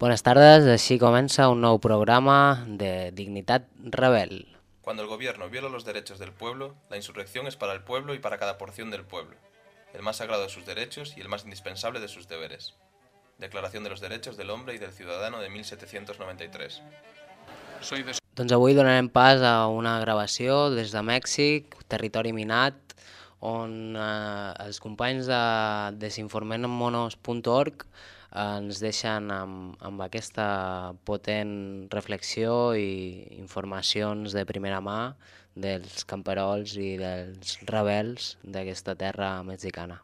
Buenas tardes, així comença un nou programa de Dignitat Rebel. Cuando el gobierno viola los derechos del pueblo, la insurrección es para el pueblo y para cada porción del pueblo, el más sagrado de sus derechos y el más indispensable de sus deberes. Declaración de los Derechos del Hombre y del Ciudadano de 1793. Soy de Doncs avui donarem pas a una gravació des de Mèxic, territori minat, on eh, els companys de desinformemonos.org ens deixen amb, amb aquesta potent reflexió i informacions de primera mà dels camperols i dels rebels d'aquesta terra mexicana.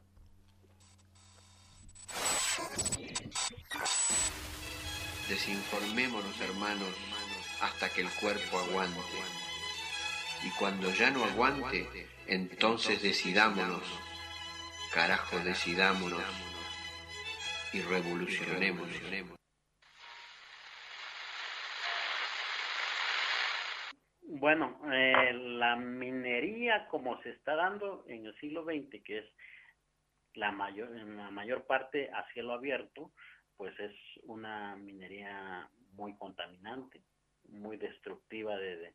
Desinformémonos, hermanos, hasta que el cuerpo aguante. Y cuando ya no aguante, entonces decidámonos. Carajo, decidámonos. Y revolucionemos. Bueno, eh, la minería como se está dando en el siglo XX, que es la mayor, la mayor parte a cielo abierto, pues es una minería muy contaminante, muy destructiva de, de,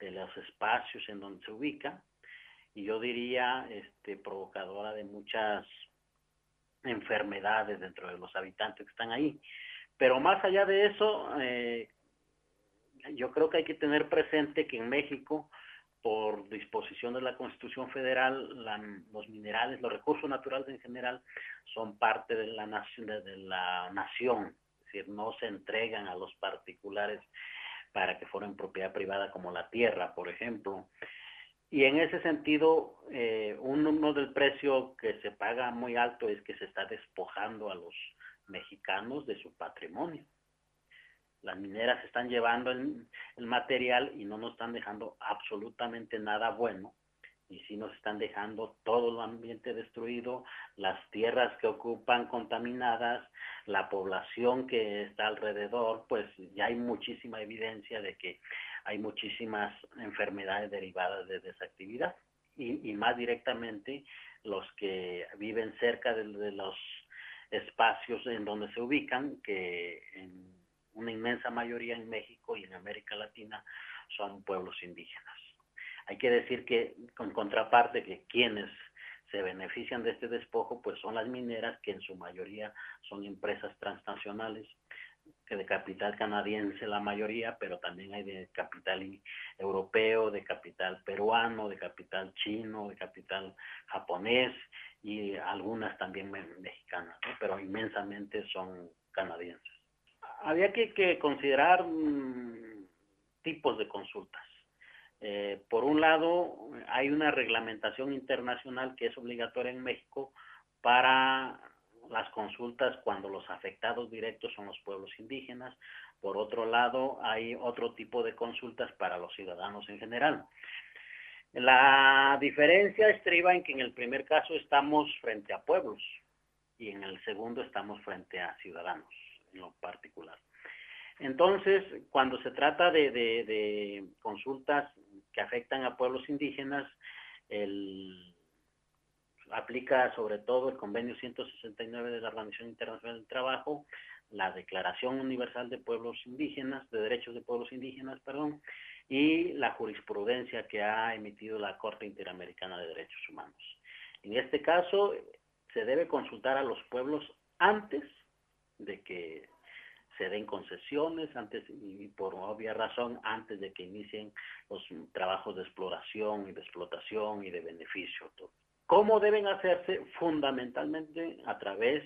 de los espacios en donde se ubica, y yo diría este, provocadora de muchas enfermedades dentro de los habitantes que están ahí. Pero más allá de eso, eh, yo creo que hay que tener presente que en México, por disposición de la Constitución Federal, los minerales, los recursos naturales en general, son parte de la, nación, de la nación, es decir, no se entregan a los particulares para que fueran propiedad privada como la tierra, por ejemplo. Y en ese sentido, eh, uno del precio que se paga muy alto es que se está despojando a los mexicanos de su patrimonio. Las mineras están llevando el, el, material y no nos están dejando absolutamente nada bueno. Y sí nos están dejando todo el ambiente destruido, las tierras que ocupan contaminadas, la población que está alrededor, pues ya hay muchísima evidencia de que hay muchísimas enfermedades derivadas de esa actividad. Y, más directamente los que viven cerca de, de los espacios en donde se ubican, que en una inmensa mayoría en México y en América Latina son pueblos indígenas. Hay que decir que, con contraparte, que quienes se benefician de este despojo, pues son las mineras, que en su mayoría son empresas transnacionales, de capital canadiense la mayoría, pero también hay de capital europeo, de capital peruano, de capital chino, de capital japonés y algunas también mexicanas, pero inmensamente son canadienses había que, considerar mmm, tipos de consultas. Eh, por un lado, hay una reglamentación internacional que es obligatoria en México para las consultas cuando los afectados directos son los pueblos indígenas. Por otro lado, hay otro tipo de consultas para los ciudadanos en general. La diferencia estriba en que en el primer caso estamos frente a pueblos y en el segundo estamos frente a ciudadanos en lo particular. Entonces, cuando se trata de, de, de, consultas que afectan a pueblos indígenas, el, aplica sobre todo el convenio 169 de la Organización Internacional del Trabajo, la Declaración Universal de Pueblos Indígenas, de Derechos de Pueblos Indígenas, perdón, y la jurisprudencia que ha emitido la Corte Interamericana de Derechos Humanos. En este caso, se debe consultar a los pueblos antes de que se den concesiones antes y por obvia razón antes de que inicien los trabajos de exploración y de explotación y de beneficio. ¿Cómo deben hacerse? Fundamentalmente a través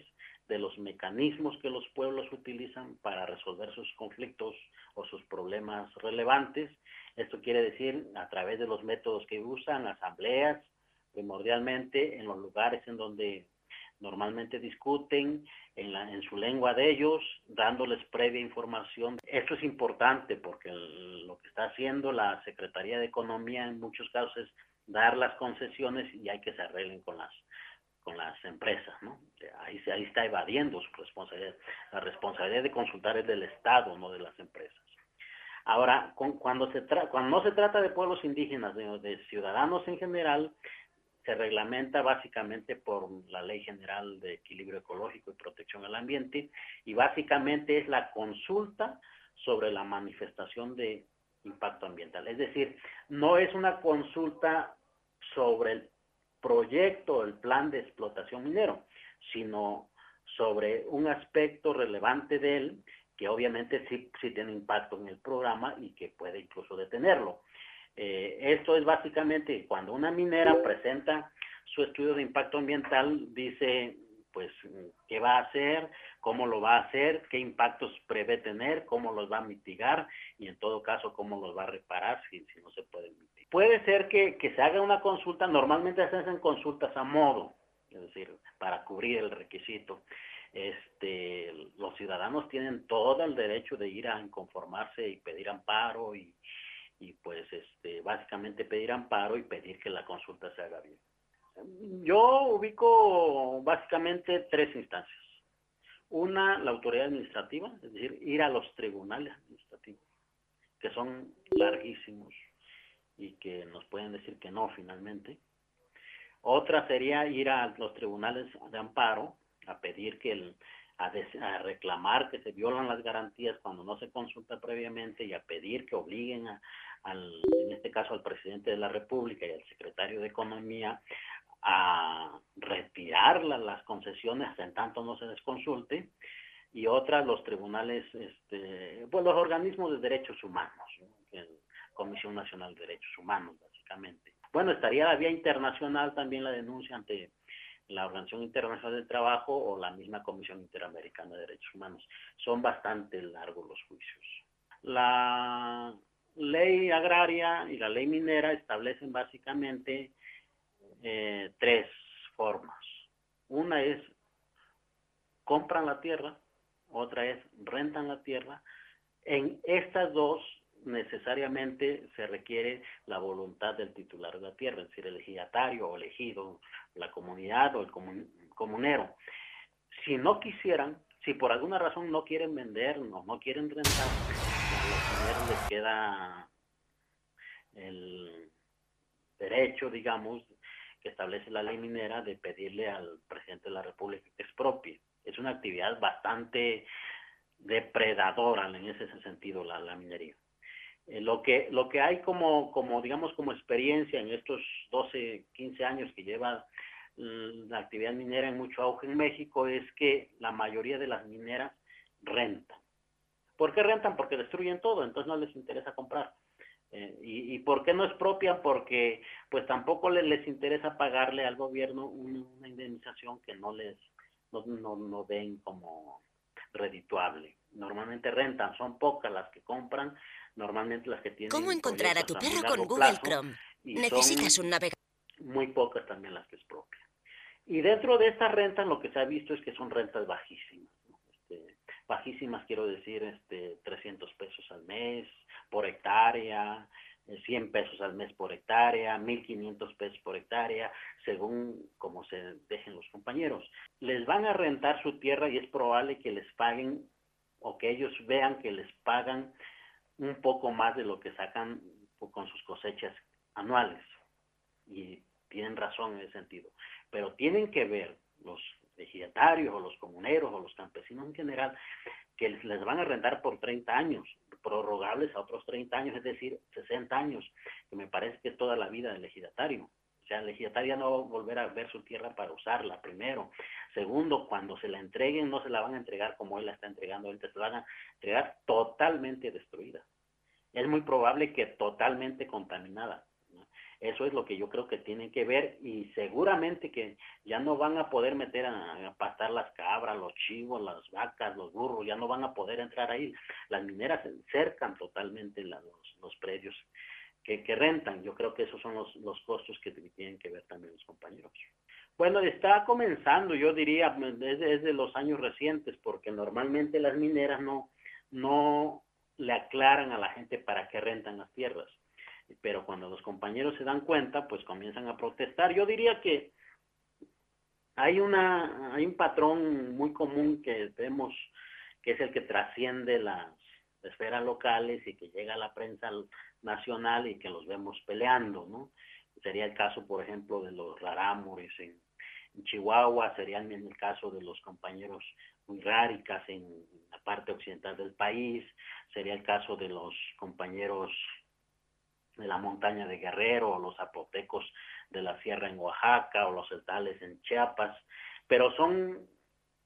de los mecanismos que los pueblos utilizan para resolver sus conflictos o sus problemas relevantes. Esto quiere decir a través de los métodos que usan, asambleas, primordialmente en los lugares en donde normalmente discuten en, la, en, su lengua de ellos, dándoles previa información. Esto es importante porque lo que está haciendo la Secretaría de Economía en muchos casos es dar las concesiones y hay que se arreglen con las con las empresas, ¿no? Ahí, ahí está evadiendo su responsabilidad. La responsabilidad de consultar es del Estado, no de las empresas. Ahora, con, cuando, se cuando no se trata de pueblos indígenas, de, de ciudadanos en general, se reglamenta básicamente por la Ley General de Equilibrio Ecológico y Protección al Ambiente y básicamente es la consulta sobre la manifestación de impacto ambiental. Es decir, no es una consulta sobre el proyecto, el plan de explotación minero, sino sobre un aspecto relevante de él que obviamente sí, sí tiene impacto en el programa y que puede incluso detenerlo. Eh, esto es básicamente cuando una minera presenta su estudio de impacto ambiental, dice pues qué va a hacer, cómo lo va a hacer, qué impactos prevé tener, cómo los va a mitigar y en todo caso cómo los va a reparar si, si no se puede mitigar. Puede ser que, se haga una consulta, normalmente se hacen consultas a modo, es decir, para cubrir el requisito. Este, los ciudadanos tienen todo el derecho de ir a inconformarse y pedir amparo y, y pues este, básicamente pedir amparo y pedir que la consulta se haga bien. Yo ubico básicamente tres instancias. Una, la autoridad administrativa, es decir, ir a los tribunales administrativos, que son larguísimos y que nos pueden decir que no finalmente. Otra sería ir a los tribunales de amparo a pedir que el, a, reclamar que se violan las garantías cuando no se consulta previamente y a pedir que obliguen a, al, en este caso al presidente de la República y al secretario de Economía a retirar las concesiones en tanto no se desconsulte y otras los tribunales, este, pues los organismos de derechos humanos, la Comisión Nacional de Derechos Humanos básicamente. Bueno, estaría la vía internacional también la denuncia ante la Organización Internacional del Trabajo o la misma Comisión Interamericana de Derechos Humanos. Son bastante largos los juicios. La ley agraria y la ley minera establecen básicamente eh, tres formas. Una es compran la tierra, otra es rentan la tierra. En estas dos necesariamente se requiere la voluntad del titular de la tierra, es decir, el ejidatario o elegido, la comunidad o el comunero. Si no quisieran, si por alguna razón no quieren vender, no, quieren rentar, a los les queda el derecho, digamos, que establece la ley minera de pedirle al presidente de la República que expropie. Es una actividad bastante depredadora en ese sentido la minería. Eh, lo que lo que hay como como digamos como experiencia en estos 12, 15 años que lleva la actividad minera en mucho auge en México es que la mayoría de las mineras rentan. ¿Por qué rentan? Porque destruyen todo, entonces no les interesa comprar. Eh, y, y, por qué no expropian? Porque pues tampoco les, les interesa pagarle al gobierno una, indemnización que no les no, no, no ven como redituable. Normalmente rentan, son pocas las que compran, normalmente las que tienen... ¿Cómo encontrar a tu perro con Google Chrome? Necesitas un navegador. Muy pocas también las que expropian. Y dentro de estas rentas lo que se ha visto es que son rentas bajísimas. Este, bajísimas quiero decir este 300 pesos al mes por hectárea, 100 eh, pesos al mes por hectárea, 1.500 pesos por hectárea, según como se dejen los compañeros. Les van a rentar su tierra y es probable que les paguen o que ellos vean que les pagan un poco más de lo que sacan con sus cosechas anuales. Y tienen razón en ese sentido. Pero tienen que ver los ejidatarios o los comuneros o los campesinos en general que les van a rentar por 30 años, prorrogables a otros 30 años, es decir, 60 años, que me parece que es toda la vida del ejidatario. Sea, el ejidatario no va a volver a ver su tierra para usarla, primero. Segundo, cuando se la entreguen, no se la van a entregar como él la está entregando, él se la van a entregar totalmente destruida. Es muy probable que totalmente contaminada. Eso es lo que yo creo que tienen que ver y seguramente que ya no van a poder meter a, pastar las cabras, los chivos, las vacas, los burros, ya no van a poder entrar ahí. Las mineras cercan totalmente los, los predios que, que, rentan. Yo creo que esos son los, los costos que tienen que ver también los compañeros. Bueno, está comenzando, yo diría, desde, desde los años recientes, porque normalmente las mineras no, no le aclaran a la gente para qué rentan las tierras pero cuando los compañeros se dan cuenta, pues comienzan a protestar. Yo diría que hay una hay un patrón muy común que vemos que es el que trasciende las esferas locales y que llega a la prensa nacional y que los vemos peleando, ¿no? sería el caso, por ejemplo, de los rarámures en, Chihuahua, sería el, caso de los compañeros muy ráricas en la parte occidental del país, sería el caso de los compañeros de la montaña de Guerrero, o los zapotecos de la sierra en Oaxaca, o los celtales en Chiapas, pero son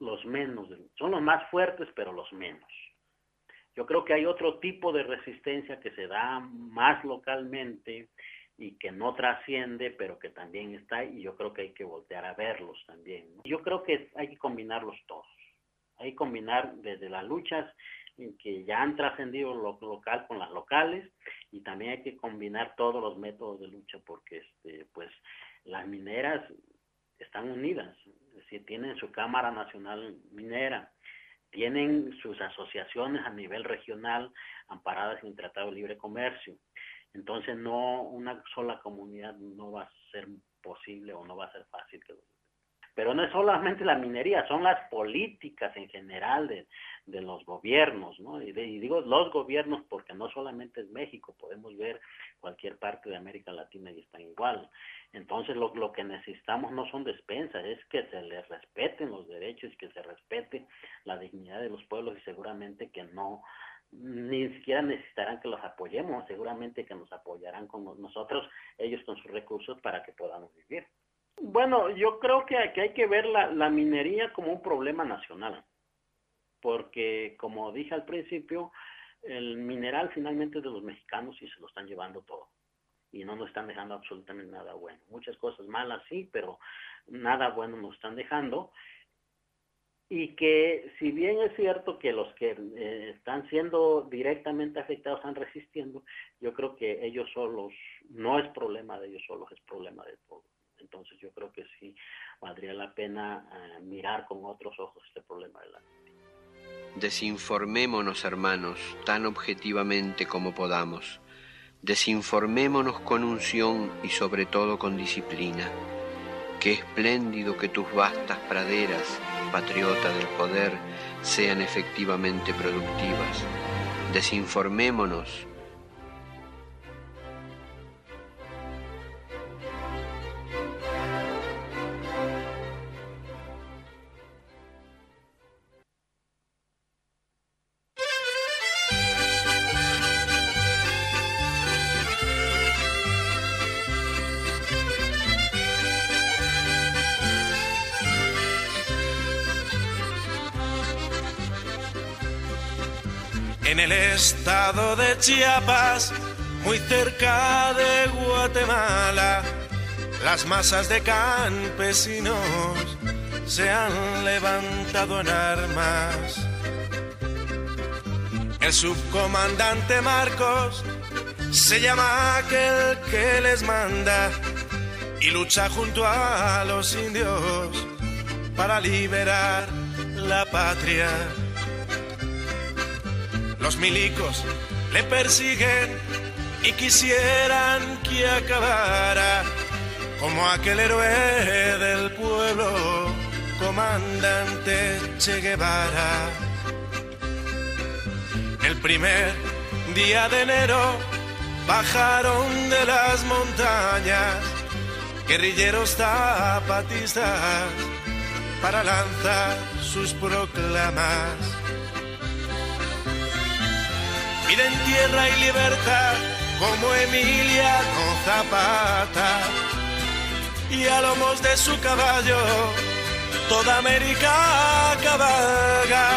los menos, son los más fuertes, pero los menos. Yo creo que hay otro tipo de resistencia que se da más localmente y que no trasciende, pero que también está y yo creo que hay que voltear a verlos también. Yo creo que hay que combinarlos todos. Hay que combinar desde las luchas que ya han trascendido lo local con las locales y también hay que combinar todos los métodos de lucha porque este pues las mineras están unidas, es tienen su Cámara Nacional Minera, tienen sus asociaciones a nivel regional amparadas en el Tratado de Libre Comercio. Entonces no una sola comunidad no va a ser posible o no va a ser fácil que pero no es solamente la minería, son las políticas en general de, de los gobiernos, ¿no? Y, digo los gobiernos porque no solamente es México, podemos ver cualquier parte de América Latina y están igual. Entonces lo, lo que necesitamos no son despensas, es que se les respeten los derechos y que se respete la dignidad de los pueblos y seguramente que no, ni siquiera necesitarán que los apoyemos, seguramente que nos apoyarán con nosotros, ellos con sus recursos para que podamos vivir. Bueno, yo creo que aquí hay que ver la, minería como un problema nacional, porque como dije al principio, el mineral finalmente es de los mexicanos y se lo están llevando todo y no nos están dejando absolutamente nada bueno. Muchas cosas malas sí, pero nada bueno nos están dejando. Y que si bien es cierto que los que eh, están siendo directamente afectados están resistiendo, yo creo que ellos solos, no es problema de ellos solos, es problema de todos. Entonces yo creo que sí valdría la pena eh, mirar con otros ojos este problema de la Desinformémonos, hermanos, tan objetivamente como podamos. Desinformémonos con unción y sobre todo con disciplina. Qué espléndido que tus vastas praderas, patriota del poder, sean efectivamente productivas. Desinformémonos estado de Chiapas, muy cerca de Guatemala, las masas de campesinos se han levantado en armas. El subcomandante Marcos se llama aquel que les manda y lucha junto a los indios para liberar la patria. Los milicos le persiguen y quisieran que acabara como aquel héroe del pueblo, comandante Che Guevara. El primer día de enero bajaron de las montañas guerrilleros zapatistas para lanzar sus proclamas piden tierra y libertad como Emiliano Zapata y a lomos de su caballo toda América cabalga.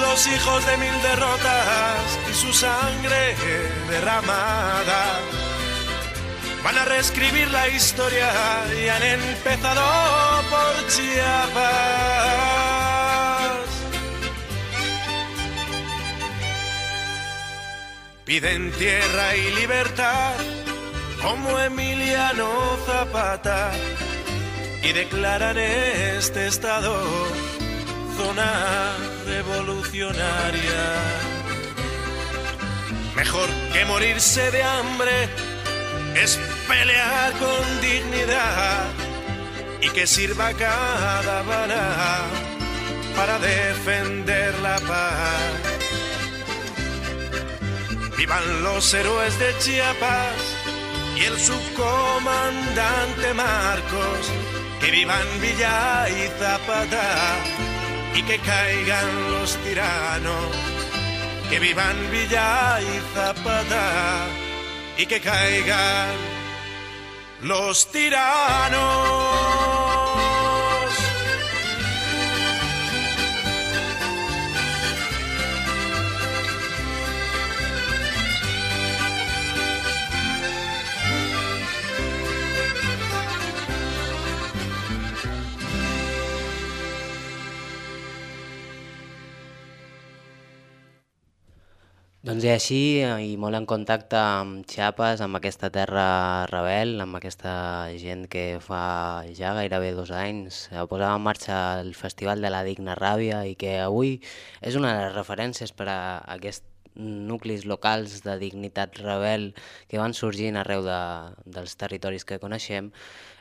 Los hijos de mil derrotas y su sangre derramada. Van a reescribir la historia y han empezado por Chiapas piden tierra y libertad como Emiliano Zapata y declaran este estado zona revolucionaria. Mejor que morirse de hambre es pelear con dignidad y que sirva cada bala para defender la paz. Vivan los héroes de Chiapas y el subcomandante Marcos, que vivan Villa y Zapata y que caigan los tiranos, que vivan Villa y Zapata y que caigan los tiranos. Doncs i així, i molt en contacte amb Chiapas, amb aquesta terra rebel, amb aquesta gent que fa ja gairebé dos anys posava en marxa el Festival de la Digna Ràbia i que avui és una de les referències per a aquests nuclis locals de dignitat rebel que van sorgint arreu de, dels territoris que coneixem.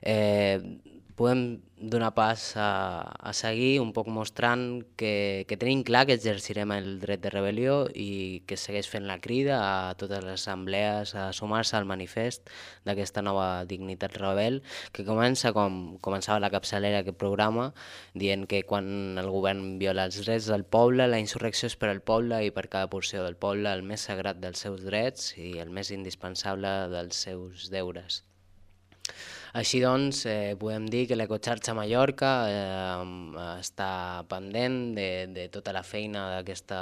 Eh, podem donar pas a, a seguir un poc mostrant que, que tenim clar que exercirem el dret de rebel·lió i que segueix fent la crida a totes les assemblees a sumar-se al manifest d'aquesta nova dignitat rebel que comença com començava la capçalera aquest programa dient que quan el govern viola els drets del poble, la insurrecció és per al poble i per cada porció del poble el més sagrat dels seus drets i el més indispensable dels seus deures. Així doncs, eh, podem dir que l'Ecoxarxa Mallorca eh, està pendent de, de tota la feina d'aquesta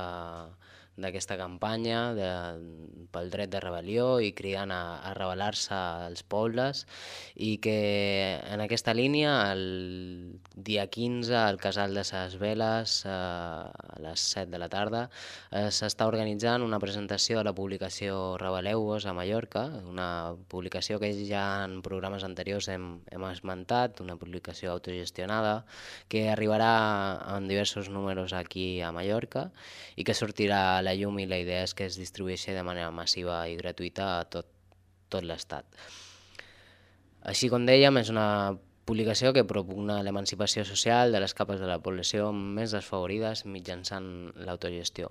d'aquesta campanya de, pel dret de rebel·lió i cridant a, a rebel·lar-se als pobles i que en aquesta línia el dia 15 al Casal de Ses Veles eh, a les 7 de la tarda eh, s'està organitzant una presentació de la publicació Rebeleu-vos a Mallorca, una publicació que ja en programes anteriors hem, hem esmentat, una publicació autogestionada que arribarà en diversos números aquí a Mallorca i que sortirà a la llum i la idea és que es distribueixi de manera massiva i gratuïta a tot, tot l'Estat. Així com dèiem, és una publicació que propugna l'emancipació social de les capes de la població més desfavorides mitjançant l'autogestió.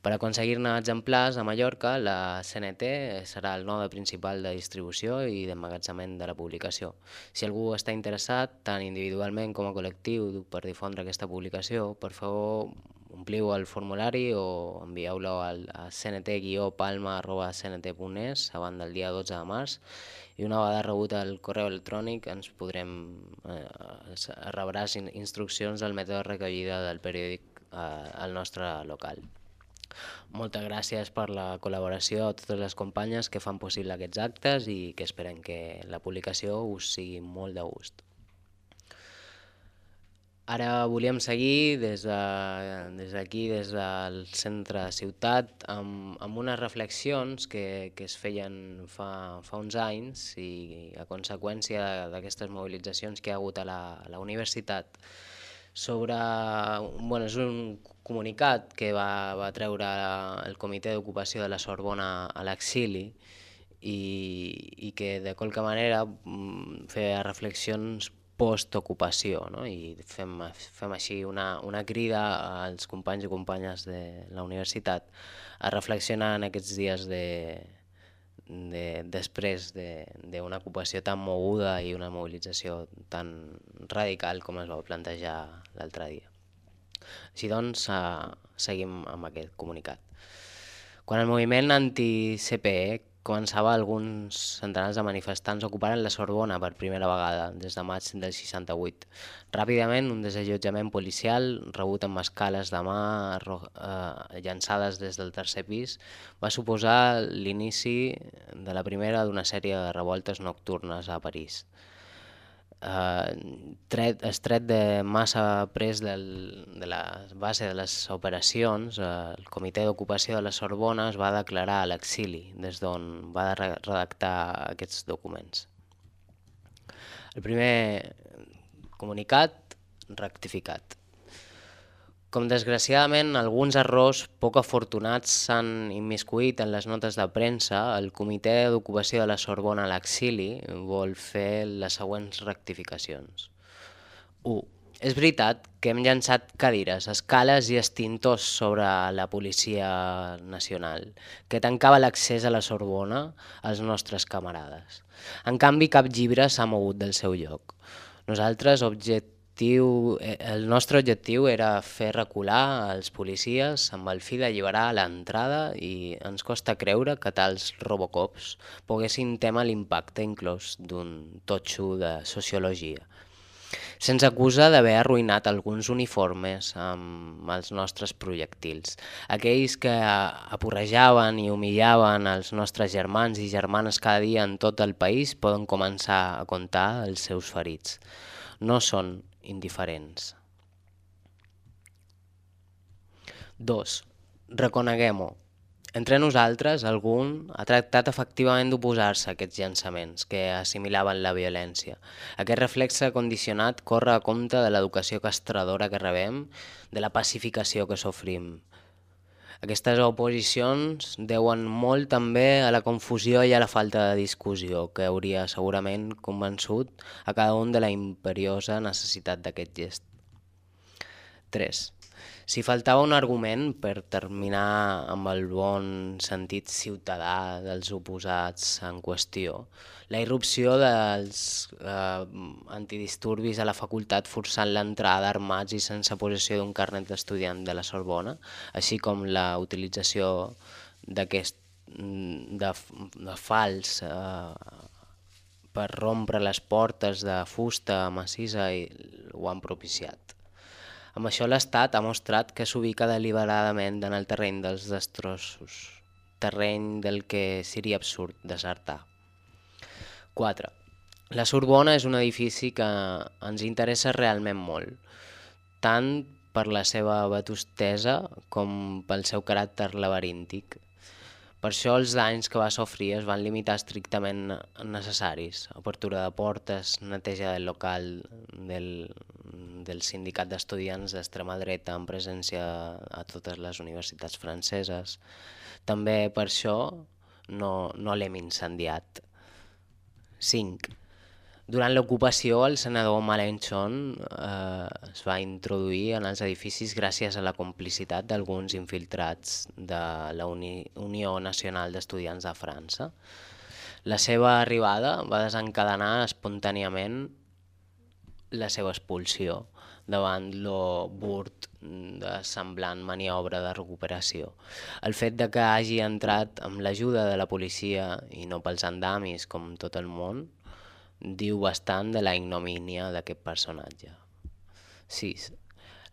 Per aconseguir-ne exemplars a Mallorca, la CNT serà el node principal de distribució i d'emmagatzament de la publicació. Si algú està interessat, tant individualment com a col·lectiu, per difondre aquesta publicació, per favor ompliu el formulari o envieu-lo a cnt-palma.cnt.es abans del dia 12 de març i una vegada rebut el correu electrònic ens podrem eh, rebràs instruccions del mètode de recollida del periòdic eh, al nostre local. Moltes gràcies per la col·laboració a totes les companyes que fan possible aquests actes i que esperem que la publicació us sigui molt de gust. Ara volíem seguir des d'aquí, de, des, des del centre de ciutat, amb, amb unes reflexions que, que es feien fa, fa uns anys i a conseqüència d'aquestes mobilitzacions que hi ha hagut a la, a la universitat sobre... Bueno, és un comunicat que va, va treure el Comitè d'Ocupació de la Sorbona a l'exili i, i que de qualque manera mm, feia reflexions postocupació no? i fem, fem així una, una crida als companys i companyes de la universitat a reflexionar en aquests dies de, de, després d'una de, ocupació tan moguda i una mobilització tan radical com es va plantejar l'altre dia. Així doncs, eh, seguim amb aquest comunicat. Quan el moviment anti-CPE començava alguns centenars de manifestants ocuparen la Sorbona per primera vegada, des de maig del 68. Ràpidament, un desallotjament policial, rebut amb escales de mà eh, llançades des del tercer pis, va suposar l'inici de la primera d'una sèrie de revoltes nocturnes a París eh, tret, es tret de massa pres del, de la base de les operacions, eh, el Comitè d'Ocupació de la Sorbona es va declarar a l'exili, des d'on va redactar aquests documents. El primer comunicat rectificat. Com desgraciadament alguns errors poc afortunats s'han immiscuït en les notes de premsa, el Comitè d'Ocupació de la Sorbona a l'exili vol fer les següents rectificacions. 1. És veritat que hem llançat cadires, escales i extintors sobre la Policia Nacional, que tancava l'accés a la Sorbona als nostres camarades. En canvi, cap llibre s'ha mogut del seu lloc. Nosaltres, objectiu, eh, el nostre objectiu era fer recular els policies amb el fi d'alliberar l'entrada i ens costa creure que tals robocops poguessin tema l'impacte inclòs d'un totxo de sociologia. Se'ns acusa d'haver arruïnat alguns uniformes amb els nostres projectils. Aquells que aporrejaven i humillaven els nostres germans i germanes cada dia en tot el país poden començar a comptar els seus ferits. No són indiferents. 2. Reconeguem-ho. Entre nosaltres, algun ha tractat efectivament d'oposar-se a aquests llançaments que assimilaven la violència. Aquest reflexe condicionat corre a compte de l'educació castradora que rebem, de la pacificació que sofrim. Aquestes oposicions deuen molt també a la confusió i a la falta de discussió, que hauria segurament convençut a cada un de la imperiosa necessitat d'aquest gest. 3. Si faltava un argument per terminar amb el bon sentit ciutadà dels oposats en qüestió, la irrupció dels eh, antidisturbis a la facultat forçant l'entrada armats i sense possessió d'un carnet d'estudiant de la Sorbona, així com la utilització d'aquest de, de fals eh, per rompre les portes de fusta massissa i ho han propiciat. Amb això l'Estat ha mostrat que s'ubica deliberadament en el terreny dels destrossos, terreny del que seria absurd desertar. 4. La Sorbona és un edifici que ens interessa realment molt, tant per la seva vetustesa com pel seu caràcter laberíntic. Per això els danys que va sofrir es van limitar estrictament necessaris. Apertura de portes, neteja del local del, del sindicat d'estudiants d'extrema dreta en presència a totes les universitats franceses. També per això no, no l'hem incendiat. 5. Durant l'ocupació, el senador Malenchon eh, es va introduir en els edificis gràcies a la complicitat d'alguns infiltrats de la Uni Unió Nacional d'Estudiants de França. La seva arribada va desencadenar espontàniament la seva expulsió davant lo burt de semblant maniobra de recuperació. El fet de que hagi entrat amb l'ajuda de la policia i no pels andamis com tot el món diu bastant de la ignomínia d'aquest personatge. 6.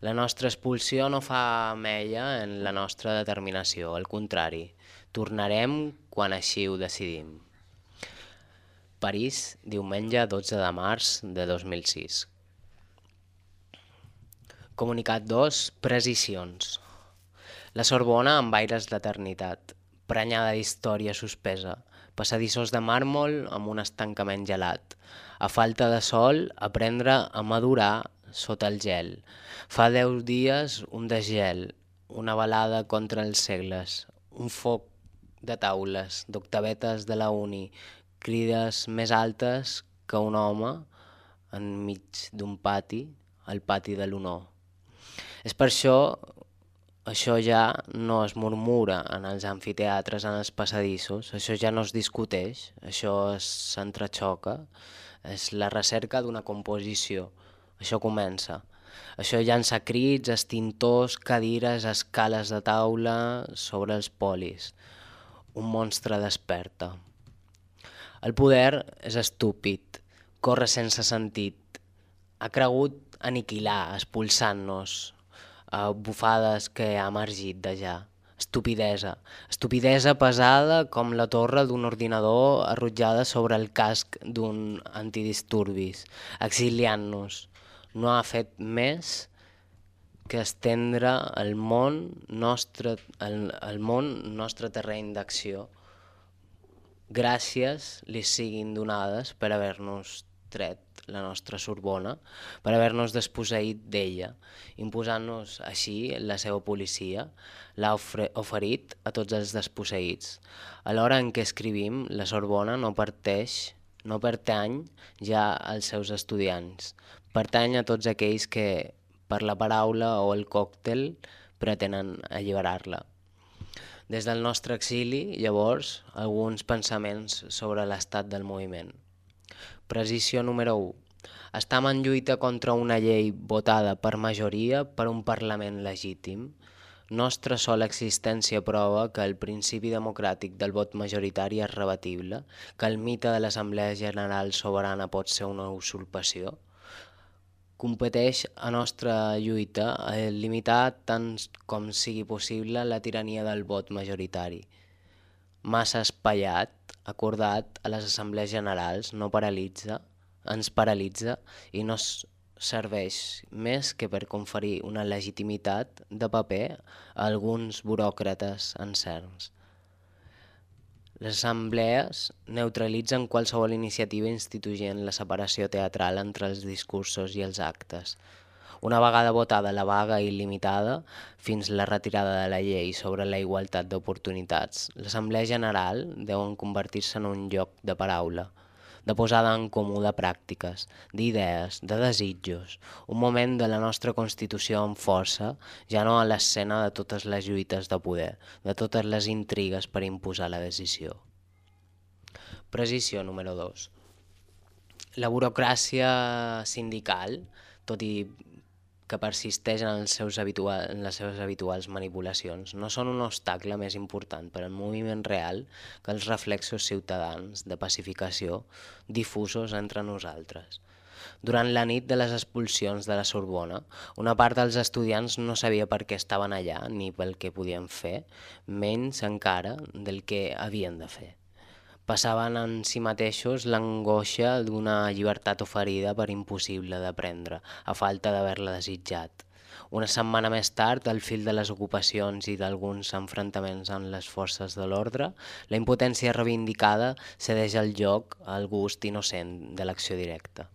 La nostra expulsió no fa mella en la nostra determinació, al contrari, tornarem quan així ho decidim. París, diumenge 12 de març de 2006. Comunicat 2. Precisions. La Sorbona amb aires d'eternitat, prenyada d'història suspesa, passadissos de màrmol amb un estancament gelat. A falta de sol, aprendre a madurar sota el gel. Fa deu dies un desgel, una balada contra els segles, un foc de taules, d'octavetes de la uni, crides més altes que un home enmig d'un pati, el pati de l'honor. És per això això ja no es murmura en els amfiteatres, en els passadissos, això ja no es discuteix, això s'entrechoca, és la recerca d'una composició, això comença. Això llança crits, extintors, cadires, escales de taula sobre els polis. Un monstre desperta. El poder és estúpid, corre sense sentit. Ha cregut aniquilar, expulsant-nos, uh, bufades que ha emergit d'allà. Estupidesa. Estupidesa pesada com la torre d'un ordinador arrotjada sobre el casc d'un antidisturbis, exiliant-nos. No ha fet més que estendre el món nostre, el, el món nostre terreny d'acció. Gràcies li siguin donades per haver-nos tret la nostra Sorbona per haver-nos desposseït d'ella, imposant-nos així la seva policia, l'ha oferit a tots els desposseïts. A l'hora en què escrivim, la Sorbona no parteix, no pertany ja als seus estudiants, pertany a tots aquells que, per la paraula o el còctel, pretenen alliberar-la. Des del nostre exili, llavors, alguns pensaments sobre l'estat del moviment. Precisió número 1. Estam en lluita contra una llei votada per majoria per un Parlament legítim, nostra sola existència prova que el principi democràtic del vot majoritari és rebatible, que el mite de l'Assemblea General Soberana pot ser una usurpació. Competeix a nostra lluita limitar tant com sigui possible la tirania del vot majoritari. Massa espaiat, acordat a les assemblees generals, no paralitza, ens paralitza i no serveix més que per conferir una legitimitat de paper a alguns buròcrates encerts. Les assemblees neutralitzen qualsevol iniciativa instituint la separació teatral entre els discursos i els actes. Una vegada votada la vaga il·limitada fins la retirada de la llei sobre la igualtat d'oportunitats, l'Assemblea General deu convertir-se en un lloc de paraula, de posada en comú de pràctiques, d'idees, de desitjos, un moment de la nostra Constitució amb força, ja no a l'escena de totes les lluites de poder, de totes les intrigues per imposar la decisió. Precisió número 2. La burocràcia sindical, tot i que persisteix en, els seus habitual, en les seves habituals manipulacions no són un obstacle més important per al moviment real que els reflexos ciutadans de pacificació difusos entre nosaltres. Durant la nit de les expulsions de la Sorbona, una part dels estudiants no sabia per què estaven allà ni pel que podien fer, menys encara del que havien de fer passaven en si mateixos l'angoixa d'una llibertat oferida per impossible de prendre, a falta d'haver-la desitjat. Una setmana més tard, al fil de les ocupacions i d'alguns enfrontaments amb les forces de l'ordre, la impotència reivindicada cedeix el joc al gust innocent de l'acció directa.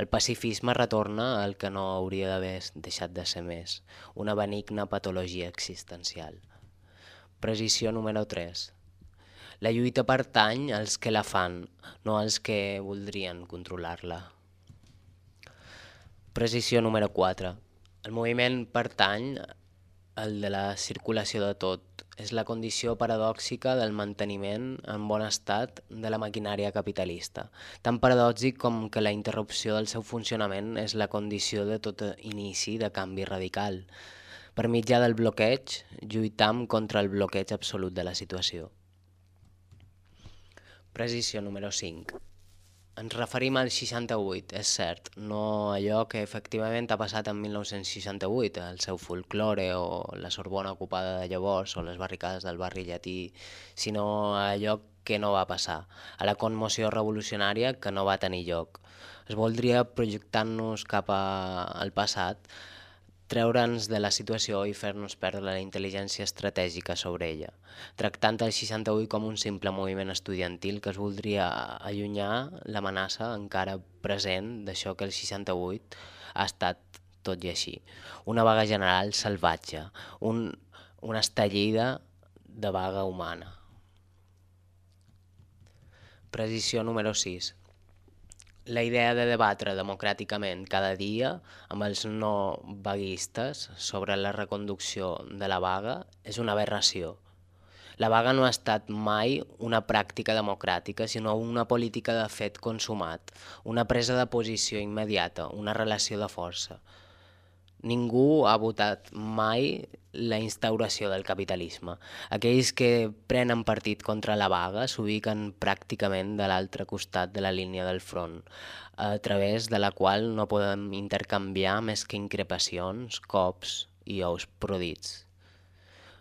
El pacifisme retorna al que no hauria d'haver deixat de ser més, una benigna patologia existencial. Precisió número 3. La lluita pertany als que la fan, no als que voldrien controlar-la. Precisió número 4. El moviment pertany al de la circulació de tot. És la condició paradòxica del manteniment en bon estat de la maquinària capitalista. Tan paradòxic com que la interrupció del seu funcionament és la condició de tot inici de canvi radical. Per mitjà del bloqueig, lluitam contra el bloqueig absolut de la situació. Precisió número 5. Ens referim al 68, és cert, no allò que efectivament ha passat en 1968, el seu folklore o la Sorbona ocupada de llavors o les barricades del barri llatí, sinó allò que no va passar, a la conmoció revolucionària que no va tenir lloc. Es voldria projectar-nos cap a, al passat, treure'ns de la situació i fer-nos perdre la intel·ligència estratègica sobre ella, tractant el 68 com un simple moviment estudiantil que es voldria allunyar l'amenaça encara present d'això que el 68 ha estat tot i així. Una vaga general salvatge, un, una estallida de vaga humana. Precisió número 6. La idea de debatre democràticament cada dia amb els no vaguistes sobre la reconducció de la vaga és una aberració. La vaga no ha estat mai una pràctica democràtica, sinó una política de fet consumat, una presa de posició immediata, una relació de força. Ningú ha votat mai la instauració del capitalisme. Aquells que prenen partit contra la vaga s'ubiquen pràcticament de l'altre costat de la línia del front, a través de la qual no podem intercanviar més que increpacions, cops i ous prodits.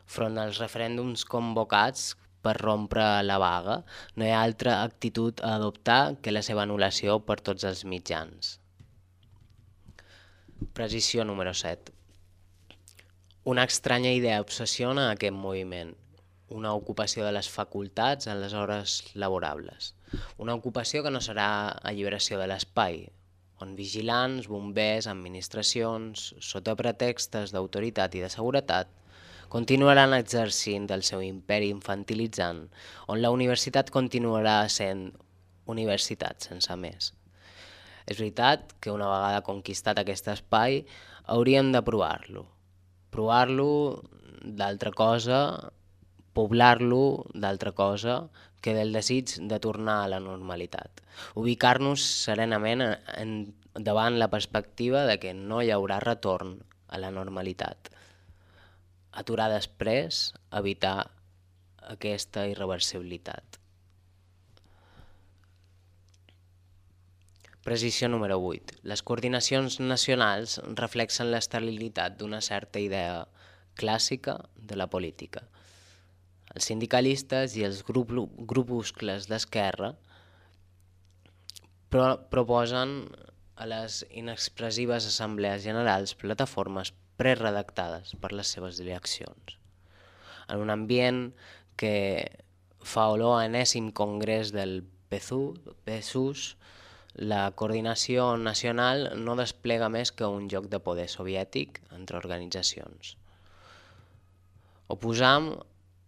Front als referèndums convocats per rompre la vaga, no hi ha altra actitud a adoptar que la seva anul·lació per tots els mitjans. Precisió número 7. Una estranya idea obsessiona aquest moviment, una ocupació de les facultats en les hores laborables. Una ocupació que no serà alliberació de l'espai, on vigilants, bombers, administracions, sota pretextes d'autoritat i de seguretat, continuaran exercint el seu imperi infantilitzant, on la universitat continuarà sent universitat sense més. És veritat que una vegada conquistat aquest espai hauríem de provar-lo. Provar-lo d'altra cosa, poblar-lo d'altra cosa que del desig de tornar a la normalitat. Ubicar-nos serenament en, davant la perspectiva de que no hi haurà retorn a la normalitat. Aturar després, evitar aquesta irreversibilitat. Precisió número 8. Les coordinacions nacionals reflexen l'esterilitat d'una certa idea clàssica de la política. Els sindicalistes i els grup, grupuscles d'esquerra pro, proposen a les inexpressives assemblees generals plataformes preredactades per les seves direccions. En un ambient que fa olor a enèsim congrés del PSUS, la coordinació nacional no desplega més que un joc de poder soviètic entre organitzacions. Oposam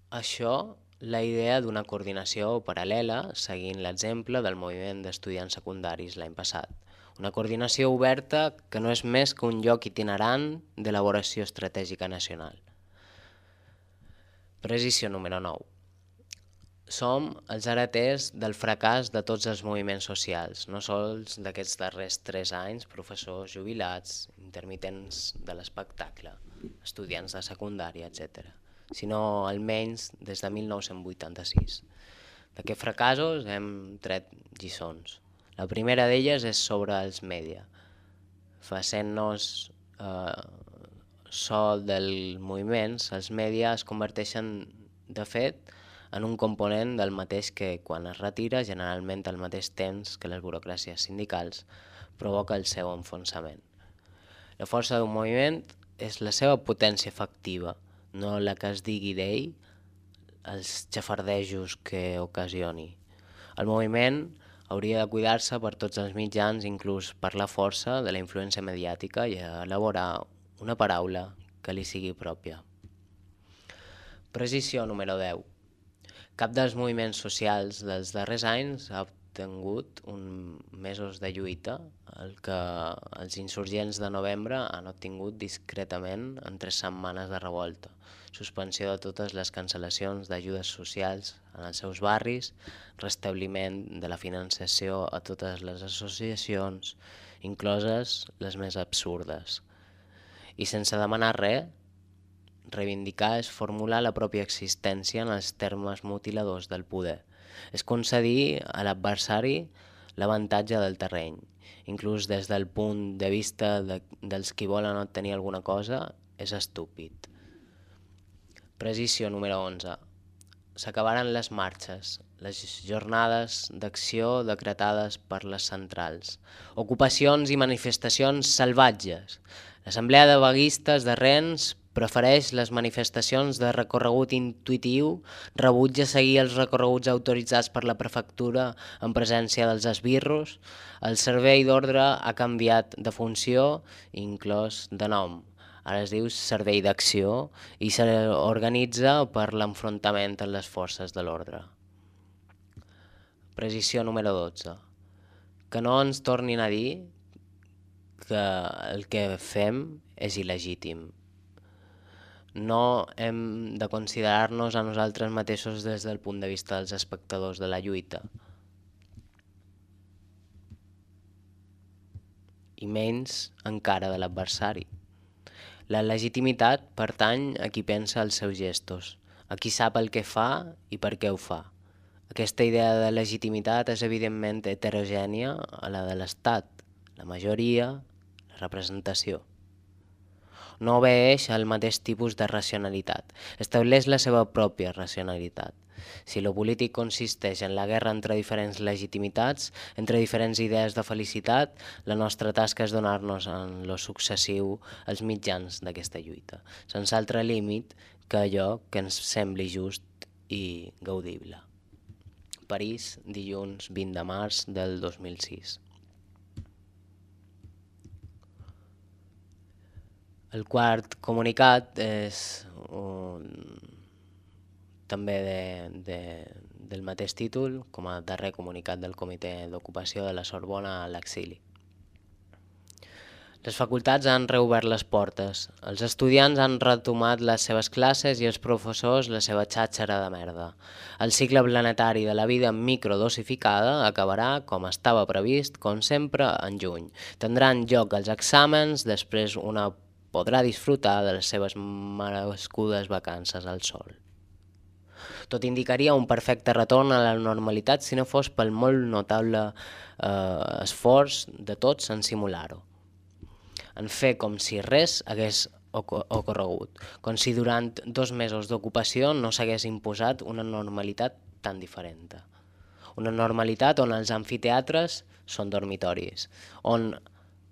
això la idea d'una coordinació paral·lela seguint l'exemple del moviment d'estudiants secundaris l'any passat. Una coordinació oberta que no és més que un lloc itinerant d'elaboració estratègica nacional. Precisió número 9. Som els hereters del fracàs de tots els moviments socials, no sols d'aquests darrers tres anys, professors jubilats, intermitents de l'espectacle, estudiants de secundària, etc., sinó almenys des de 1986. D'aquests fracassos hem tret lliçons. La primera d'elles és sobre els mèdia. Facent-nos eh, sol del moviments, els mèdia es converteixen, de fet, en un component del mateix que, quan es retira, generalment al mateix temps que les burocràcies sindicals, provoca el seu enfonsament. La força d'un moviment és la seva potència efectiva, no la que es digui d'ell, els xafardejos que ocasioni. El moviment hauria de cuidar-se per tots els mitjans, inclús per la força de la influència mediàtica i elaborar una paraula que li sigui pròpia. Precisió número 10. Cap dels moviments socials dels darrers anys ha obtingut un mesos de lluita, el que els insurgents de novembre han obtingut discretament en tres setmanes de revolta. Suspensió de totes les cancel·lacions d'ajudes socials en els seus barris, restabliment de la financiació a totes les associacions, incloses les més absurdes. I sense demanar res, Reivindicar és formular la pròpia existència en els termes mutiladors del poder. És concedir a l'adversari l'avantatge del terreny. Inclús des del punt de vista de, dels qui volen obtenir alguna cosa, és estúpid. Precisió número 11. S'acabaran les marxes, les jornades d'acció decretades per les centrals, ocupacions i manifestacions salvatges, l'assemblea de vaguistes de Rens Prefereix les manifestacions de recorregut intuïtiu, rebutja seguir els recorreguts autoritzats per la prefectura en presència dels esbirros. El servei d'ordre ha canviat de funció, inclòs de nom. Ara es diu servei d'acció i s'organitza per l'enfrontament en les forces de l'ordre. Precisió número 12. Que no ens tornin a dir que el que fem és il·legítim no hem de considerar-nos a nosaltres mateixos des del punt de vista dels espectadors de la lluita. I menys encara de l'adversari. La legitimitat pertany a qui pensa els seus gestos, a qui sap el que fa i per què ho fa. Aquesta idea de legitimitat és evidentment heterogènia a la de l'Estat, la majoria, la representació no obeeix al mateix tipus de racionalitat, estableix la seva pròpia racionalitat. Si lo polític consisteix en la guerra entre diferents legitimitats, entre diferents idees de felicitat, la nostra tasca és donar-nos en lo successiu els mitjans d'aquesta lluita, sense altre límit que allò que ens sembli just i gaudible. París, dilluns 20 de març del 2006. El quart comunicat és un, també de, de, del mateix títol, com a darrer comunicat del Comitè d'Ocupació de la Sorbona a l'exili. Les facultats han reobert les portes, els estudiants han retomat les seves classes i els professors la seva xatxera de merda. El cicle planetari de la vida microdosificada acabarà, com estava previst, com sempre, en juny. Tendran lloc els exàmens, després una podrà disfrutar de les seves merescudes vacances al sol. Tot indicaria un perfecte retorn a la normalitat si no fos pel molt notable eh, esforç de tots en simular-ho en fer com si res hagués ocorregut, com si durant dos mesos d'ocupació no s'hagués imposat una normalitat tan diferent. Una normalitat on els amfiteatres són dormitoris, on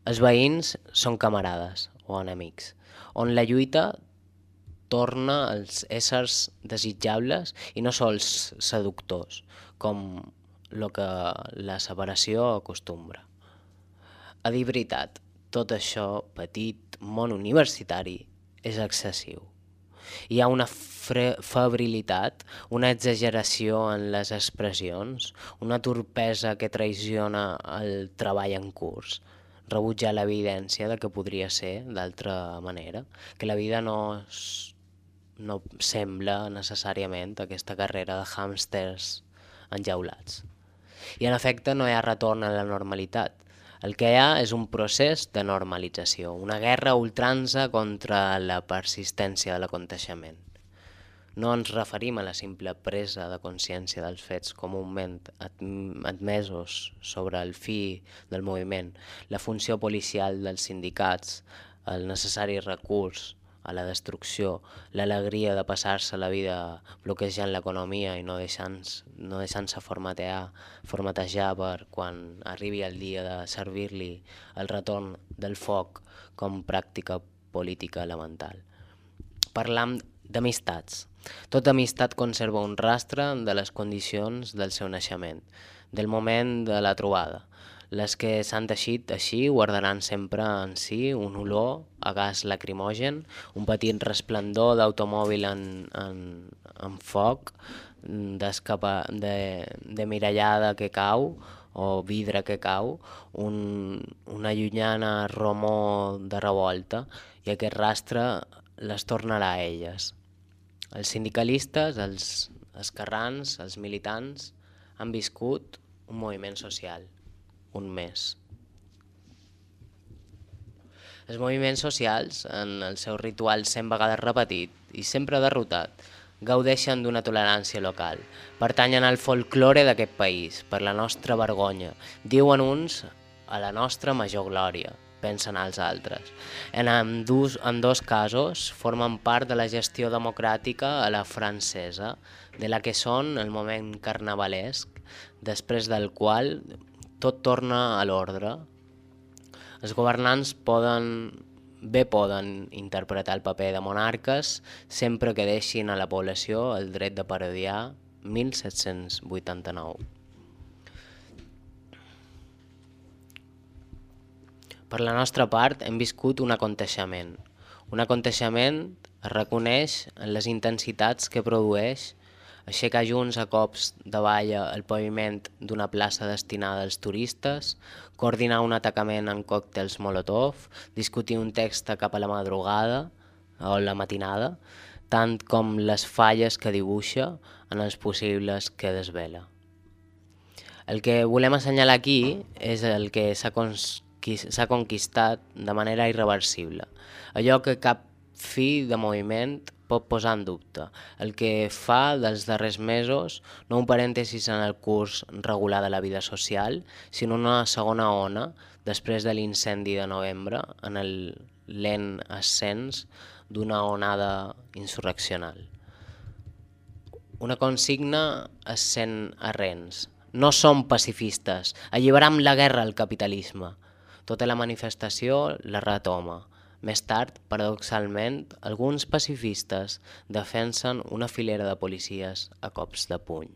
els veïns són camarades o enemics, on la lluita torna als éssers desitjables i no sols seductors, com el que la separació acostumbra. A dir veritat, tot això, petit, món universitari, és excessiu. Hi ha una febrilitat, una exageració en les expressions, una torpesa que traiciona el treball en curs, rebutjar l'evidència de que podria ser d'altra manera, que la vida no, no sembla necessàriament aquesta carrera de hàmsters enjaulats. I en efecte no hi ha retorn a la normalitat, el que hi ha és un procés de normalització, una guerra ultranza contra la persistència de l'aconteixement. No ens referim a la simple presa de consciència dels fets comúment admesos sobre el fi del moviment, la funció policial dels sindicats, el necessari recurs a la destrucció, l'alegria de passar-se la vida bloquejant l'economia i no deixant-se no deixant formatejar, formatejar per quan arribi el dia de servir-li el retorn del foc com pràctica política elemental. Parlam d'amistats. Tota amistat conserva un rastre de les condicions del seu naixement, del moment de la trobada, les que s'han teixit així guardaran sempre en si un olor a gas lacrimogen, un petit resplendor d'automòbil en, en, en foc, de, de mirallada que cau o vidre que cau, un, una llunyana romor de revolta i aquest rastre les tornarà a elles. Els sindicalistes, els esquerrans, els militants han viscut un moviment social un mes. Els moviments socials, en el seu ritual 100 vegades repetit i sempre derrotat, gaudeixen d'una tolerància local. Pertanyen al folklore d'aquest país, per la nostra vergonya. Diuen uns a la nostra major glòria, pensen els altres. En ambdós, en dos casos formen part de la gestió democràtica a la francesa, de la que són el moment carnavalesc, després del qual tot torna a l'ordre. Els governants poden, bé poden interpretar el paper de monarques sempre que deixin a la població el dret de parodiar 1789. Per la nostra part, hem viscut un aconteixement. Un aconteixement es reconeix en les intensitats que produeix aixecar junts a cops de valla el paviment d'una plaça destinada als turistes, coordinar un atacament en còctels Molotov, discutir un text cap a la madrugada o la matinada, tant com les falles que dibuixa en els possibles que desvela. El que volem assenyalar aquí és el que s'ha conquistat de manera irreversible, allò que cap fi de moviment pot posar en dubte. El que fa dels darrers mesos no un parèntesis en el curs regular de la vida social, sinó una segona ona després de l'incendi de novembre en el lent ascens d'una onada insurreccional. Una consigna es sent arrens. No som pacifistes, alliberam la guerra al capitalisme. Tota la manifestació la retoma més tard, paradoxalment, alguns pacifistes defensen una filera de policies a cops de puny.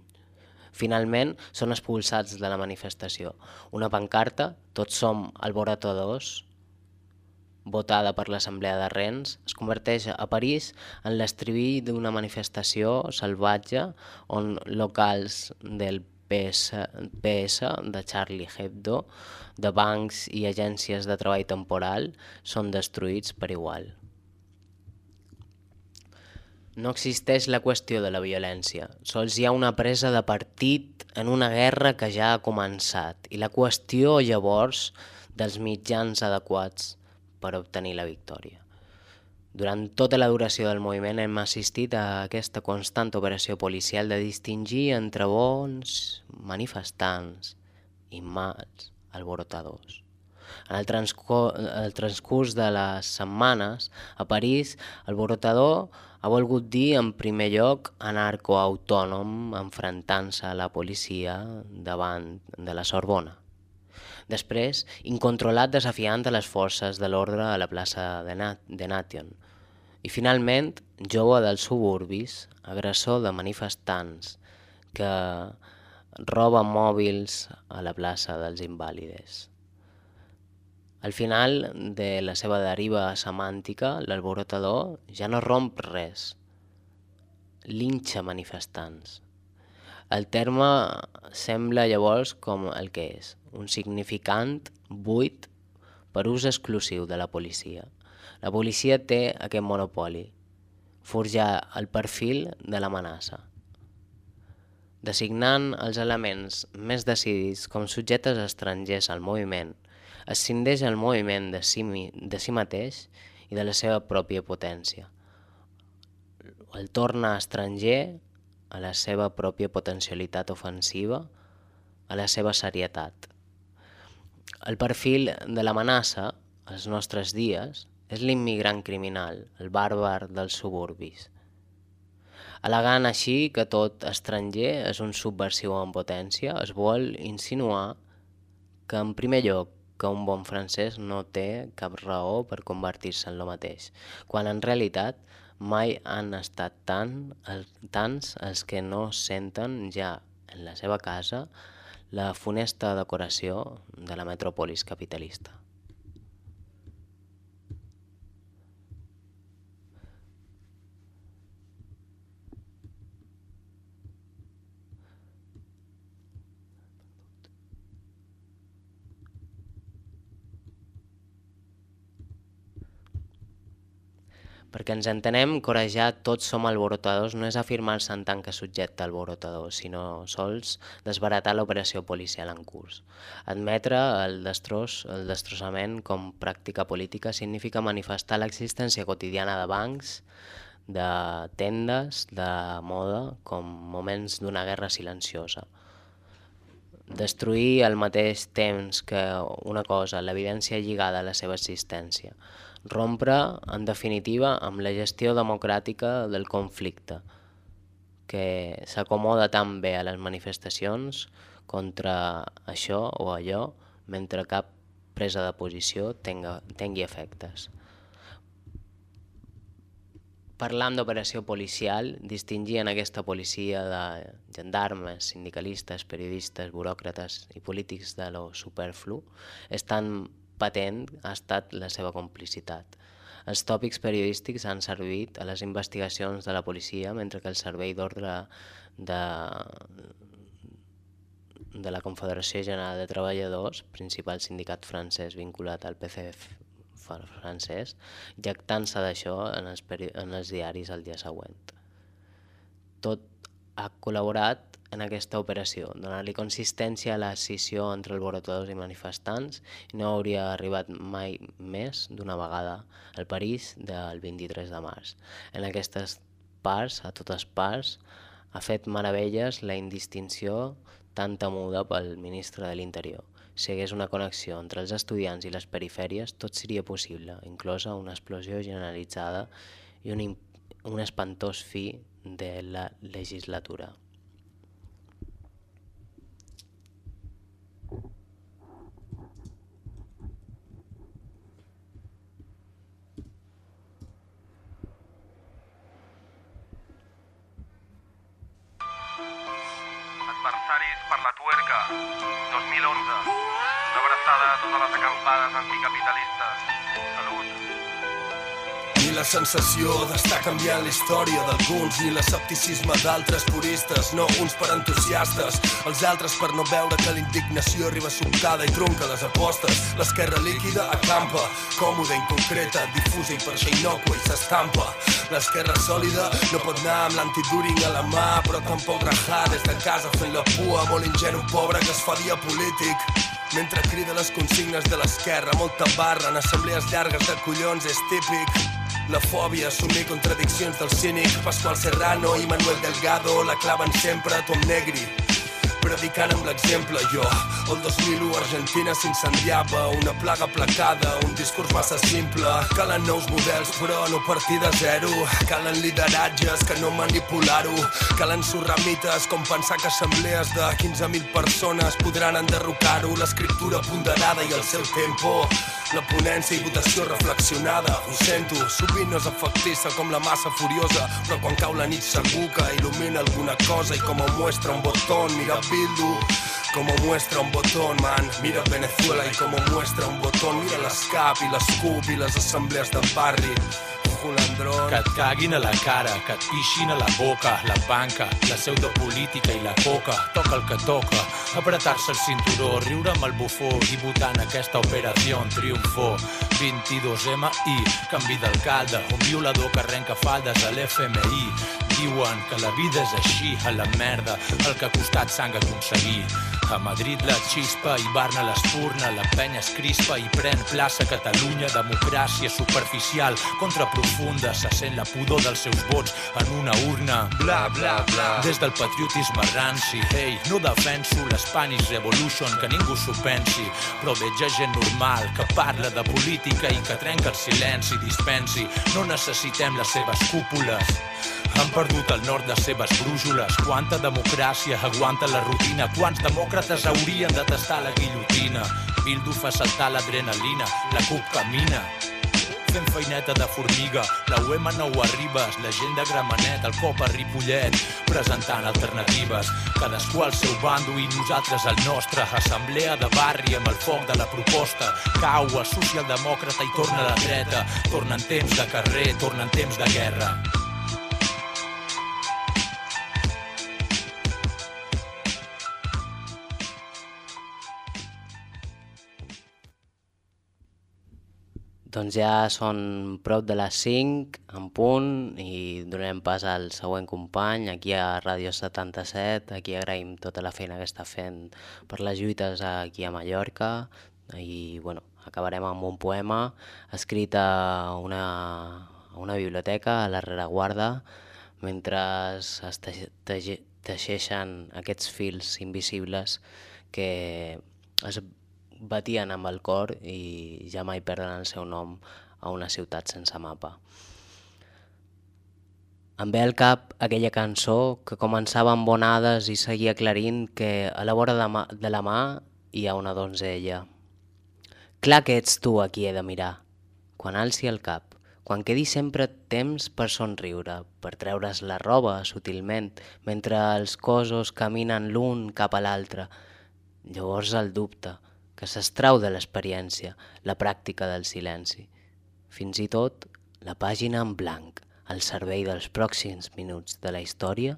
Finalment, són expulsats de la manifestació. Una pancarta, tots som alborotadors, votada per l'Assemblea de Rennes, es converteix a París en l'estribill d'una manifestació salvatge on locals del PS, PS de Charlie Hebdo, de bancs i agències de treball temporal són destruïts per igual. No existeix la qüestió de la violència, sols hi ha una presa de partit en una guerra que ja ha començat i la qüestió llavors dels mitjans adequats per obtenir la victòria. Durant tota la duració del moviment hem assistit a aquesta constant operació policial de distingir entre bons manifestants i mals alborotadors. En el, transcurs, el transcurs de les setmanes, a París, el borotador ha volgut dir en primer lloc anarcoautònom enfrontant-se a la policia davant de la Sorbona. Després, incontrolat desafiant a les forces de l'ordre a la plaça de, Nat de Nation, i finalment, jove dels suburbis, agressor de manifestants que roba mòbils a la plaça dels invàlides. Al final de la seva deriva semàntica, l'alborotador ja no romp res, linxa manifestants. El terme sembla llavors com el que és, un significant buit per ús exclusiu de la policia. La policia té aquest monopoli, forjar el perfil de l'amenaça. Designant els elements més decidits com subjectes estrangers al moviment, escindeix el moviment de si, de si mateix i de la seva pròpia potència. El torna estranger a la seva pròpia potencialitat ofensiva, a la seva serietat. El perfil de l'amenaça, als nostres dies, és l'immigrant criminal, el bàrbar dels suburbis. Alegant així que tot estranger és un subversiu en potència, es vol insinuar que en primer lloc que un bon francès no té cap raó per convertir-se en lo mateix, quan en realitat mai han estat tant, tants els que no senten ja en la seva casa la funesta decoració de la metròpolis capitalista. Perquè ens entenem, corejar tots som alborotadors no és afirmar-se en tant que subjecte alborotador, sinó sols desbaratar l'operació policial en curs. Admetre el destroç, el destrossament com pràctica política significa manifestar l'existència quotidiana de bancs, de tendes, de moda, com moments d'una guerra silenciosa. Destruir al mateix temps que una cosa, l'evidència lligada a la seva existència rompre, en definitiva, amb la gestió democràtica del conflicte, que s'acomoda tan bé a les manifestacions contra això o allò, mentre cap presa de posició tenga, tingui efectes. Parlant d'operació policial, distingien aquesta policia de gendarmes, sindicalistes, periodistes, buròcrates i polítics de lo superflu és tan patent ha estat la seva complicitat. Els tòpics periodístics han servit a les investigacions de la policia, mentre que el Servei d'Ordre de, de la Confederació General de Treballadors, principal sindicat francès vinculat al PCF francès, jactant-se d'això en, els en els diaris el dia següent. Tot ha col·laborat en aquesta operació, donar-li consistència a la scissió entre alborotadors i manifestants i no hauria arribat mai més d'una vegada al París del 23 de març. En aquestes parts, a totes parts, ha fet meravelles la indistinció tan temuda pel ministre de l'Interior. Si hagués una connexió entre els estudiants i les perifèries, tot seria possible, inclosa una explosió generalitzada i un, un espantós fi de la legislatura. Sensació d'estar canviant la història d'alguns ni l'escepticisme d'altres puristes, no uns per entusiastes, els altres per no veure que l'indignació arriba sobtada i tronca les apostes. L'esquerra líquida acampa, còmoda, inconcreta, difusa i per això innocua i s'estampa. L'esquerra sòlida no pot anar amb l'antiduring a la mà, però tampoc rajar des de casa fent la pua, molt ingenu pobre que es fa dia polític. Mentre crida les consignes de l'esquerra, molta barra en assemblees llargues de collons és típic. La fòbia, assumir contradiccions del cínic, Pasqual Serrano i Manuel Delgado la claven sempre a Tom Negri predicant amb l'exemple jo. El 2001 Argentina s'incendiava, una plaga placada, un discurs massa simple. Calen nous models, però no partir de zero. Calen lideratges que no manipular-ho. Calen sorramites com pensar que assemblees de 15.000 persones podran enderrocar-ho. L'escriptura ponderada i el seu tempo. La ponència i votació reflexionada, ho sento, sovint no és efectissa com la massa furiosa, però quan cau la nit segur que il·lumina alguna cosa i com ho muestra un botó, mira Bildu, como muestra un botón, man, mira Venezuela i com ho muestra un botó, mira l'escap i l'escup i les assemblees del barri, Culandrón. Que et caguin a la cara, que et pixin a la boca, la banca, la pseudopolítica i la coca. Toca el que toca, apretar-se el cinturó, riure amb el bufó i votar en aquesta operació en triomfo. 22M i canvi d'alcalde, un violador que arrenca faldes a l'FMI. Diuen que la vida és així, a la merda, el que ha costat sang aconseguir. A Madrid la xispa i Barna l'espurna, la penya es crispa i pren plaça Catalunya, democràcia superficial contra profunda, se sent la pudor dels seus vots en una urna. Bla, bla, bla. Des del patriotisme ranci, hey, no defenso l'Spanish Revolution, que ningú s'ho pensi, però veig gent normal que parla de política i que trenca el silenci, dispensi, no necessitem les seves cúpules. Han perdut el nord de seves brújoles. Quanta democràcia aguanta la rutina? Quants demòcrates haurien de tastar la guillotina? Bildu fa saltar l'adrenalina, la CUP camina fent feineta de formiga. La UEM no ho arribes, la gent de Gramenet, el cop a Ripollet, presentant alternatives. Cadascú al seu bando i nosaltres al nostre. Assemblea de barri amb el foc de la proposta. Cau a socialdemòcrata i torna a la dreta. Tornen temps de carrer, tornen temps de guerra. Doncs ja són prop de les 5 en punt i donem pas al següent company aquí a Ràdio 77. Aquí agraïm tota la feina que està fent per les lluites aquí a Mallorca i bueno, acabarem amb un poema escrit a una, a una biblioteca a la rereguarda mentre es teixeixen aquests fils invisibles que es batien amb el cor i ja mai perden el seu nom a una ciutat sense mapa. Em ve al cap aquella cançó que començava amb bonades i seguia aclarint que a la vora de, de la mà hi ha una donzella. Clar que ets tu a qui he de mirar, quan alci el cap, quan quedi sempre temps per somriure, per treure's la roba sutilment, mentre els cossos caminen l'un cap a l'altre. Llavors el dubte, que s'estrau de l'experiència, la pràctica del silenci. Fins i tot la pàgina en blanc, al servei dels pròxims minuts de la història,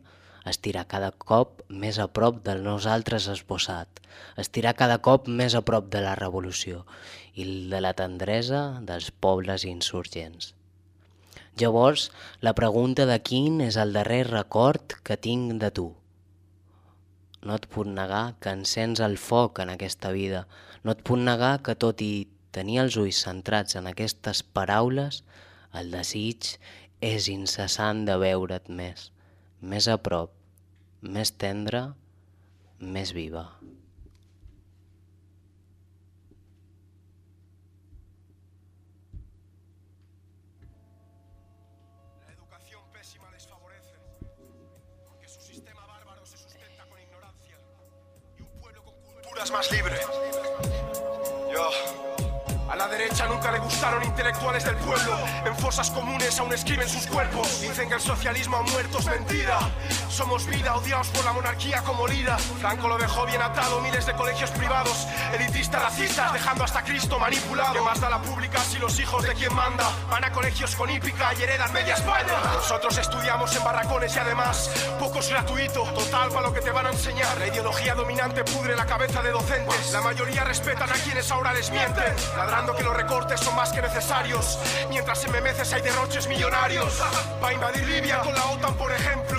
estirà cada cop més a prop del nosaltres esbossat, estirà cada cop més a prop de la revolució i de la tendresa dels pobles insurgents. Llavors, la pregunta de quin és el darrer record que tinc de tu. No et puc negar que encens el foc en aquesta vida, no et puc negar que tot i tenir els ulls centrats en aquestes paraules, el desig és incessant de veure't més, més a prop, més tendre, més viva. La educación nunca le gustaron intelectuales del pueblo. En fosas comunes aún escriben sus cuerpos. Dicen que el socialismo ha muerto, es mentira. somos vida, odiados por la monarquía como lira. Franco lo dejó bien atado, miles de colegios privados, elitistas, racistas, dejando hasta Cristo manipulado. ¿Qué más da la pública si los hijos de quien manda van a colegios con hípica y heredan media España? Nosotros estudiamos en barracones y además poco es gratuito, total para lo que te van a enseñar. La ideología dominante pudre la cabeza de docentes. La mayoría respetan a quienes ahora les mienten, ladrando que los recortes son más que necesarios, mientras en Memeces hay derroches millonarios. Va a invadir Libia con la OTAN, por ejemplo.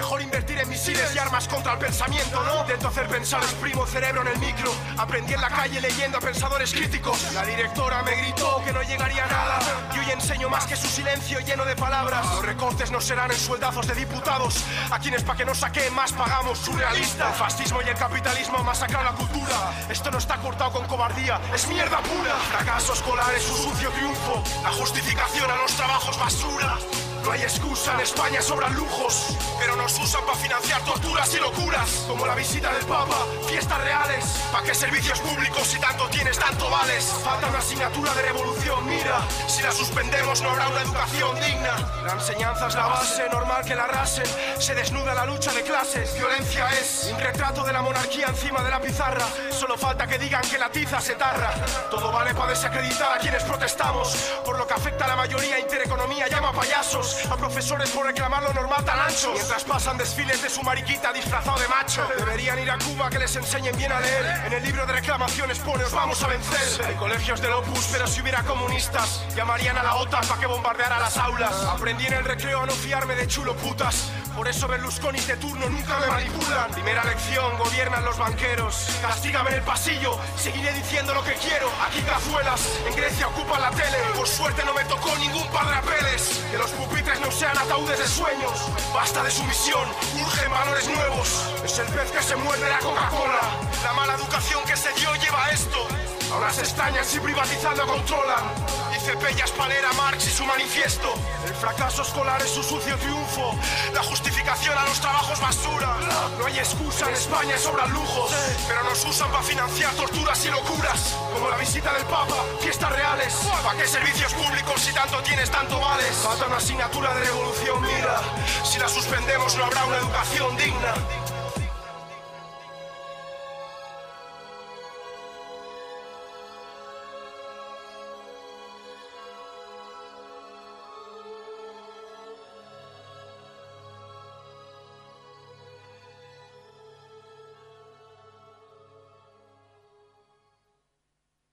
Mejor invertir en misiles y armas contra el pensamiento, ¿no? Intento hacer pensar, exprimo cerebro en el micro. Aprendí en la calle leyendo a pensadores críticos. La directora me gritó que no llegaría a nada. Y hoy enseño más que su silencio lleno de palabras. Los recortes no serán en sueldazos de diputados. A quienes pa' que no saquen más pagamos. Surrealista. El fascismo y el capitalismo masacran la cultura. Esto no está cortado con cobardía, es mierda pura. Fracaso escolar es un sucio triunfo. La justificación a los trabajos basura. No hay excusa, en España sobran lujos, pero nos usan para financiar torturas y locuras, como la visita del Papa, fiestas reales. ¿Para qué servicios públicos si tanto tienes, tanto vales? Falta una asignatura de revolución, mira, si la suspendemos no habrá una educación digna. La enseñanza es la base, normal que la rasen, se desnuda la lucha de clases. Violencia es un retrato de la monarquía encima de la pizarra, solo falta que digan que la tiza se tarra. Todo vale para desacreditar a quienes protestamos, por lo que afecta a la mayoría, intereconomía llama payasos a profesores por reclamar lo normal tan ancho. Mientras pasan desfiles de su mariquita disfrazado de macho. Deberían ir a Cuba que les enseñen bien a leer. En el libro de reclamaciones pone os vamos a vencer. Hay colegios del Opus, pero si hubiera comunistas, llamarían a la OTAN para que bombardeara las aulas. Aprendí en el recreo a no fiarme de chulo putas. Por eso Berlusconi de turno nunca me manipulan. Primera lección, gobiernan los banqueros. Castígame en el pasillo, seguiré diciendo lo que quiero. Aquí cazuelas, en Grecia ocupan la tele. Por suerte no me tocó ningún par de apeles. Que los pupitres no sean ataúdes de sueños. Basta de sumisión, urgen valores nuevos. Es el pez que se muerde la Coca-Cola. La mala educación que se dio lleva a esto. Ahora se extrañan si privatizando controlan. Dice Pella Espalera, Marx y su manifiesto. El fracaso escolar es su sucio triunfo. La justificación a los trabajos basura. No hay excusa, en España sobran lujos. Pero nos usan para financiar torturas y locuras. Como la visita del Papa, fiestas reales. ¿Para qué servicios públicos si tanto tienes, tanto vales? Falta una asignatura de revolución, mira. Si la suspendemos no habrá una educación digna.